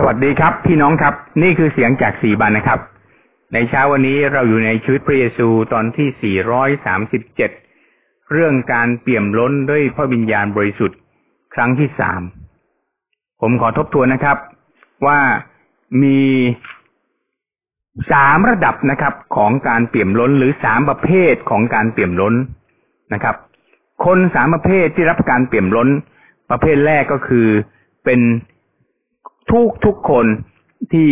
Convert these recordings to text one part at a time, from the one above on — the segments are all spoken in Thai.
สวัสดีครับ พี่น้องครับ นี่คือเสียงจากสีบันนะครับ ในเช้าวันนี้เราอยู่ในชีวิตพระเยซูตอนที่ 437 เรื่องการเปี่ยมล้นด้วยพระวิญญาณบริสุทธิ์ ครั้งที่สามผมขอทบทวนนะครับ ว่ามีสามระดับนะครับ ของการเปี่ยมล้นหรือสามประเภทของการเปี่ยมล้นนะครับ คนสามประเภทที่รับการเปี่ยมล้น ประเภทแรกก็คือเป็น ทุกทุกคนที่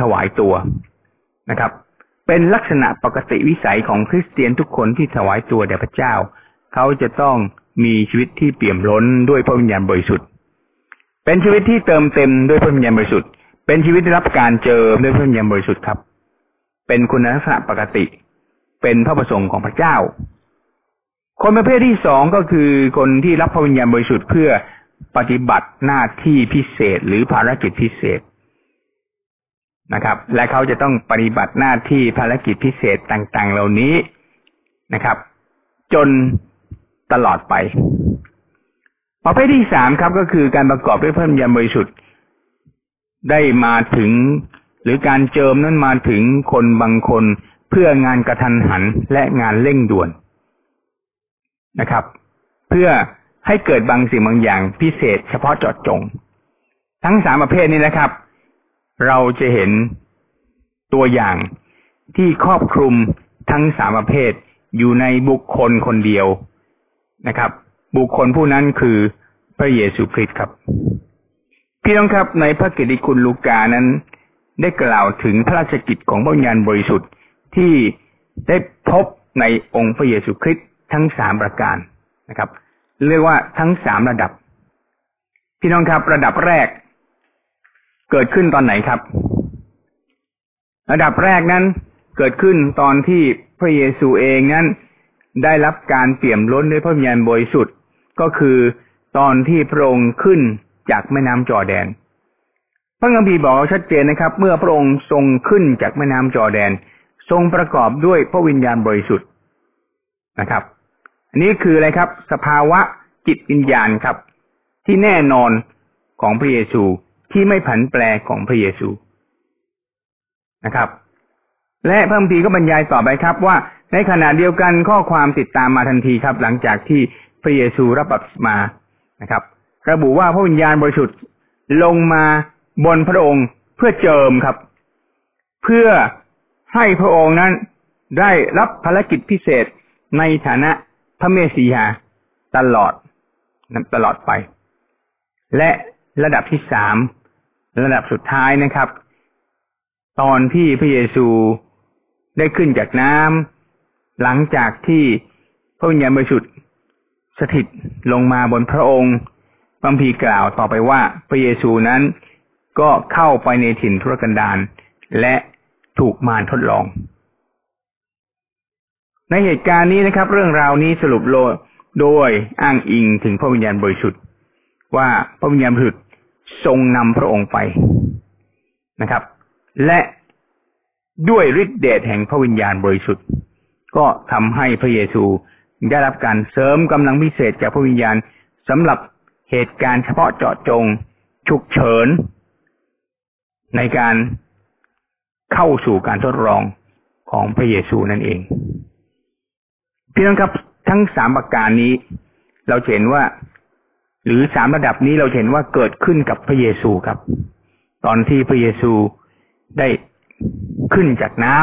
ถวายตัวนะครับ เป็นลักษณะปกติวิสัยของคริสเตียนทุกคนที่ถวายตัวแด่พระเจ้า เขาจะต้องมีชีวิตที่เปี่ยมล้นด้วยพระวิญญาณบริสุทธิ์ เป็นชีวิตที่เติมเต็มด้วยพระวิญญาณบริสุทธิ์ เป็นชีวิตที่รับการเจอด้วยพระวิญญาณบริสุทธิ์ครับ เป็นคุณลักษณะปกติ เป็นพระประสงค์ของพระเจ้า คนประเภทที่สองก็คือคนที่รับพระวิญญาณบริสุทธิ์เพื่อ ปฏิบัติหน้าที่พิเศษหรือภารกิจพิเศษนะครับ และเขาจะต้องปฏิบัติหน้าที่ภารกิจพิเศษต่าง ๆ เหล่านี้นะครับ จนตลอดไป ประเภทที่สามครับก็คือการประกอบด้วยพระวิญญาณบริสุทธิ์ได้มาถึง หรือการเจิมนั้นมาถึงคนบางคนเพื่องานกระทันหันและงานเร่งด่วนนะครับ เพื่อ ให้เกิดบางสิ่งบางอย่างพิเศษเฉพาะเจาะจง ทั้งสามประเภทนี้นะครับ เราจะเห็นตัวอย่างที่ครอบคลุมทั้งสามประเภทอยู่ในบุคคลคนเดียวนะครับ บุคคลผู้นั้นคือพระเยซูคริสต์ครับ พี่น้องครับในพระกิติคุณลูกานั้น ได้กล่าวถึงพระราชกิจของพระวิญญาณบริสุทธิ์ที่ได้พบในองค์พระเยซูคริสต์ทั้งสามประการนะครับ เรียกว่าทั้งสามระดับ พี่น้องครับ ระดับแรก เกิดขึ้นตอนไหนครับ ระดับแรกนั้นเกิดขึ้นตอนที่พระเยซูเองนั้น ได้รับการเปี่ยมล้นด้วยพระวิญญาณบริสุทธิ์ก็คือตอนที่พระองค์ขึ้นจากแม่น้ำจอแดน พระคัมภีร์บอกชัดเจนนะครับ เมื่อพระองค์ทรงขึ้นจากแม่น้ำจอแดน ทรงประกอบด้วยพระวิญญาณบริสุทธิ์นะครับ อันนี้คืออะไรครับ สภาวะจิตวิญญาณครับ ที่แน่นอนของพระเยซูที่ไม่ผันแปรของพระเยซูนะครับ และพระคัมภีร์ก็บรรยายต่อไปครับ ว่าในขณะเดียวกันข้อความติดตามมาทันทีครับ หลังจากที่พระเยซูรับบัพติศมานะครับ ระบุว่าพระวิญญาณบริสุทธิ์ลงมาบนพระองค์เพื่อเจิมครับ เพื่อให้พระองค์นั้นได้รับภารกิจพิเศษในฐานะ พระเมสสิยาตลอดตลอดไป และระดับที่สามระดับสุดท้ายนะครับ ตอนที่พระเยซูได้ขึ้นจากน้ำหลังจากที่พระวิญญาณบริสุทธิ์สถิตลงมาบนพระองค์บัมพีกล่าวต่อไปว่าพระเยซูนั้นก็เข้าไปในถิ่นทุรกันดารและถูกมารทดลอง ในเหตุการณ์นี้นะครับ เรื่องราวนี้สรุปโลโดยอ้างอิงถึงพระวิญญาณบริสุทธิ์ ว่าพระวิญญาณบริสุทธิ์ทรงนำพระองค์ไปนะครับ และด้วยฤทธิเดชแห่งพระวิญญาณบริสุทธิ์ ก็ทำให้พระเยซูได้รับการเสริมกำลังพิเศษจากพระวิญญาณสำหรับเหตุการณ์เฉพาะเจาะจงฉุกเฉิน ในการเข้าสู่การทดลองของพระเยซูนั่นเอง พี่น้องครับทั้งสามประการนี้ เราเห็นว่า หรือสามระดับนี้เราเห็นว่าเกิดขึ้นกับพระเยซูครับ ตอนที่พระเยซูได้ขึ้นจากน้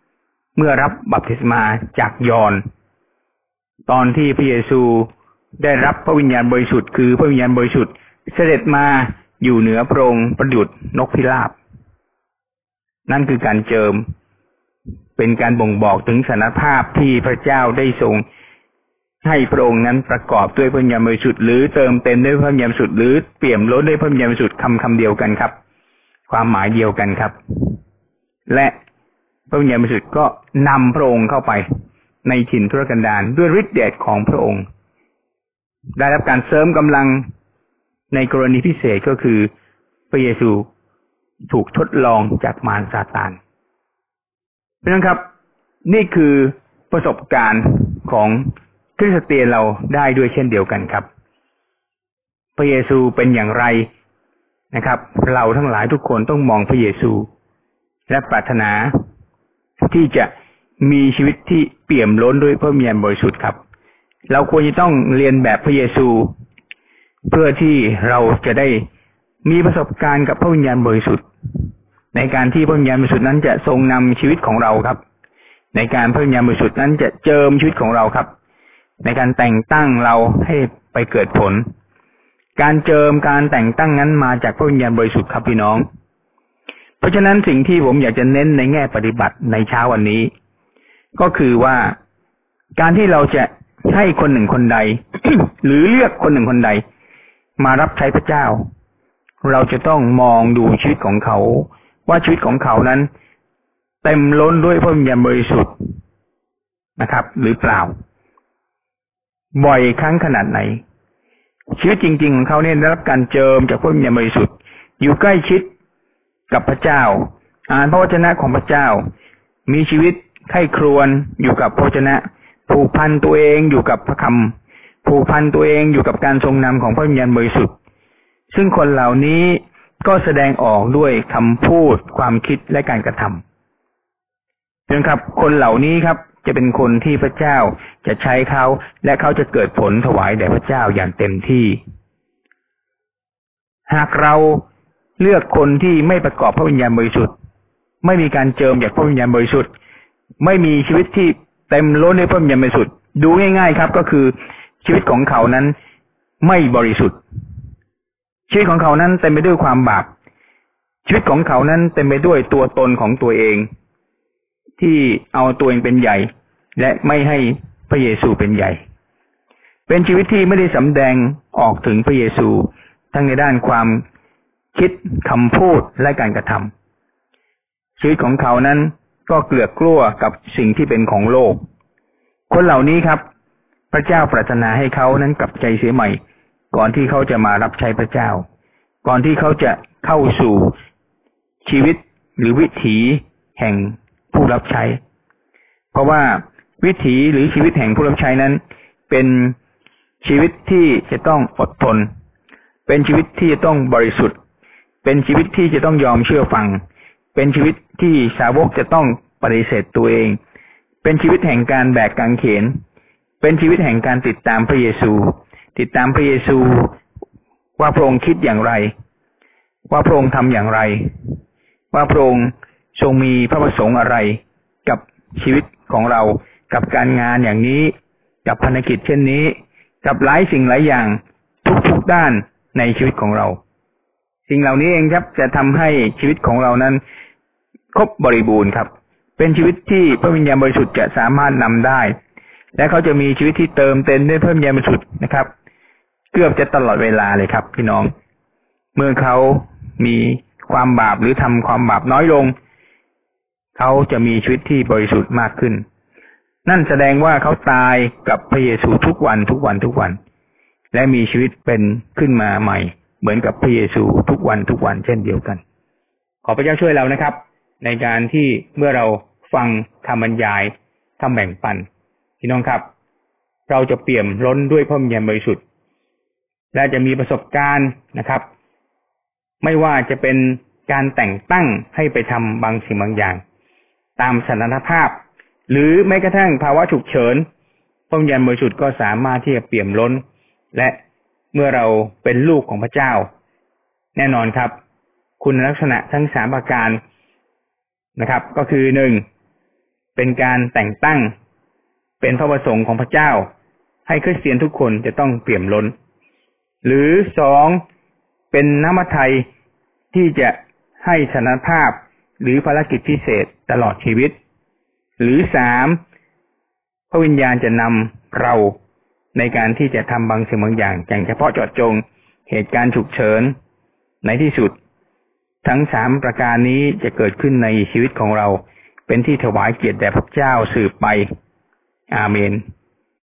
ำเมื่อรับบัพติศมาจากยอน ตอนที่พระเยซูได้รับพระวิญญาณบริสุทธิ์คือพระวิญญาณบริสุทธิ์เสด็จมาอยู่เหนือพระองค์ประดุดนกพิราบ นั่นคือการเจิม เป็นการบ่งบอกถึงสารภาพที่พระเจ้าได้ทรงให้พระองค์นั้นประกอบด้วยพระญาณบริสุทธิ์หรือเติมเต็มด้วยพระญาณบริสุทธิ์หรือเปี่ยมล้นด้วยพระญาณบริสุทธิ์คำคำเดียวกันครับ ความหมายเดียวกันครับ และพระญาณบริสุทธิ์ก็นำพระองค์เข้าไป ในถิ่นทุรกันดารด้วยฤทธิ์เดชของพระองค์ ได้รับการเสริมกำลังในกรณีพิเศษก็คือพระเยซูถูกทดลองจากมารซาตาน พี่น้องครับ นี่คือประสบการณ์ของคริสเตียนเราได้ด้วยเช่นเดียวกันครับ พระเยซูเป็นอย่างไรนะครับ เราทั้งหลายทุกคนต้องมองพระเยซู และปรารถนาที่จะมีชีวิตที่เปี่ยมล้นด้วยพระวิญญาณบริสุทธิ์ครับ เราควรจะต้องเรียนแบบพระเยซู เพื่อที่เราจะได้มีประสบการณ์กับพระวิญญาณบริสุทธิ์ ในการที่พระวิญญาณบริสุทธิ์นั้นจะทรงนำชีวิตของเราครับ ในการพระวิญญาณบริสุทธิ์นั้นจะเจิมชีวิตของเราครับ ในการแต่งตั้งเราให้ไปเกิดผล การเจิมการแต่งตั้งนั้นมาจากพระวิญญาณบริสุทธิ์ครับพี่น้อง เพราะฉะนั้นสิ่งที่ผมอยากจะเน้นในแง่ปฏิบัติในเช้าวันนี้ ก็คือว่าการที่เราจะให้คนหนึ่งคนใด หรือเลือกคนหนึ่งคนใด มารับใช้พระเจ้า เราจะต้องมองดูชีวิตของเขา ว่าชีวิตของเขานั้น เต็มล้นด้วยพระวิญญาณบริสุทธิ์นะครับ หรือเปล่า บ่อยครั้งขนาดไหน ชีวิตจริง ๆ ของเขาเนี่ยได้รับการเจิมจากพระวิญญาณบริสุทธิ์ อยู่ใกล้ชิดกับพระเจ้า อ่านพระวจนะของพระเจ้า มีชีวิตไข้ครวนอยู่กับพระวจนะ ผูกพันตัวเองอยู่กับพระคำผูกพันตัวเองอยู่กับการทรงนำของพระวิญญาณบริสุทธิ์ ซึ่งคนเหล่านี้ ก็แสดงออกด้วยคำพูดความคิดและการกระทำเพียงครับ คนเหล่านี้ครับ จะเป็นคนที่พระเจ้าจะใช้เขาและเขาจะเกิดผลถวายแด่พระเจ้าอย่างเต็มที่ หากเราเลือกคนที่ไม่ประกอบพระวิญญาณบริสุทธิ์ ไม่มีการเจิมจากพระวิญญาณบริสุทธิ์ ไม่มีชีวิตที่เต็มล้นในพระวิญญาณบริสุทธิ์ดูง่าย ๆ ครับ ก็คือชีวิตของเขานั้นไม่บริสุทธิ์ ชีวิตของเขานั้นเต็มไปด้วยความบาป ชีวิตของเขานั้นเต็มไปด้วยตัวตนของตัวเอง ที่เอาตัวเองเป็นใหญ่ และไม่ให้พระเยซูเป็นใหญ่ เป็นชีวิตที่ไม่ได้สำแดงออกถึงพระเยซู ทั้งในด้านความคิดคำพูดและการกระทำชีวิตของเขานั้นก็เกลือกกลัวกับสิ่งที่เป็นของโลก คนเหล่านี้ครับ พระเจ้าปรารถนาให้เขานั้นกลับใจเสียใหม่ ก่อนที่เขาจะมารับใช้พระเจ้า ก่อนที่เขาจะเข้าสู่ชีวิตหรือวิถีแห่งผู้รับใช้ เพราะว่าวิถีหรือชีวิตแห่งผู้รับใช้นั้น เป็นชีวิตที่จะต้องอดทน เป็นชีวิตที่จะต้องบริสุทธิ์ เป็นชีวิตที่จะต้องยอมเชื่อฟัง เป็นชีวิตที่สาวกจะต้องปฏิเสธตัวเอง เป็นชีวิตแห่งการแบกกางเขน เป็นชีวิตแห่งการติดตามพระเยซู ติดตามพระเยซูว่าพระองค์คิดอย่างไร ว่าพระองค์ทำอย่างไร ว่าพระองค์ทรงมีพระประสงค์อะไร กับชีวิตของเรา กับการงานอย่างนี้ กับภารกิจเช่นนี้ กับหลายสิ่งหลายอย่างทุกๆด้านในชีวิตของเรา สิ่งเหล่านี้เองครับจะทำให้ชีวิตของเรานั้น ครบบริบูรณ์ครับ เป็นชีวิตที่พระวิญญาณบริสุทธิ์จะสามารถนำได้ และเขาจะมีชีวิตที่เติมเต็มด้วยพระวิญญาณบริสุทธิ์นะครับ เกือบจะตลอดเวลาเลยครับ พี่น้อง เมื่อเขามีความบาปหรือทำความบาปน้อยลง เขาจะมีชีวิตที่บริสุทธิ์มากขึ้น นั่นแสดงว่าเขาตายกับพระเยซูทุกวันทุกวันทุกวัน และมีชีวิตเป็นขึ้นมาใหม่ เหมือนกับพระเยซูทุกวันทุกวันเช่นเดียวกัน ขอพระเจ้าช่วยเรานะครับ ในการที่เมื่อเราฟังคำบรรยายคำแบ่งปันพี่น้องครับ เราจะเปี่ยมล้นด้วยพระวิญญาณบริสุทธิ์ และจะมีประสบการณ์นะครับ ไม่ว่าจะเป็นการแต่งตั้งให้ไปทำบางสิ่งบางอย่าง ตามสถานภาพ หรือแม้กระทั่งภาวะฉุกเฉินพระวิญญาณบริสุทธิ์ก็สามารถที่จะเปี่ยมล้น และเมื่อเราเป็นลูกของพระเจ้า แน่นอนครับ คุณลักษณะทั้งสามประการนะครับ ก็คือหนึ่งเป็นการแต่งตั้ง เป็นพระประสงค์ของพระเจ้า ให้คริสเตียนทุกคนจะต้องเปี่ยมล้น หรือสองเป็นน้ำมัทยที่จะให้สนภาพหรือภารกิจพิเศษตลอดชีวิต หรือสามพระวิญญาณจะนำเราในการที่จะทำบางสิ่งบางอย่าง อย่างเฉพาะจอดจงเหตุการณ์ฉุกเฉินในที่สุด ทั้งสามประการนี้จะเกิดขึ้นในชีวิตของเรา เป็นที่ถวายเกียรติแด่พระเจ้าสืบไป อาเมน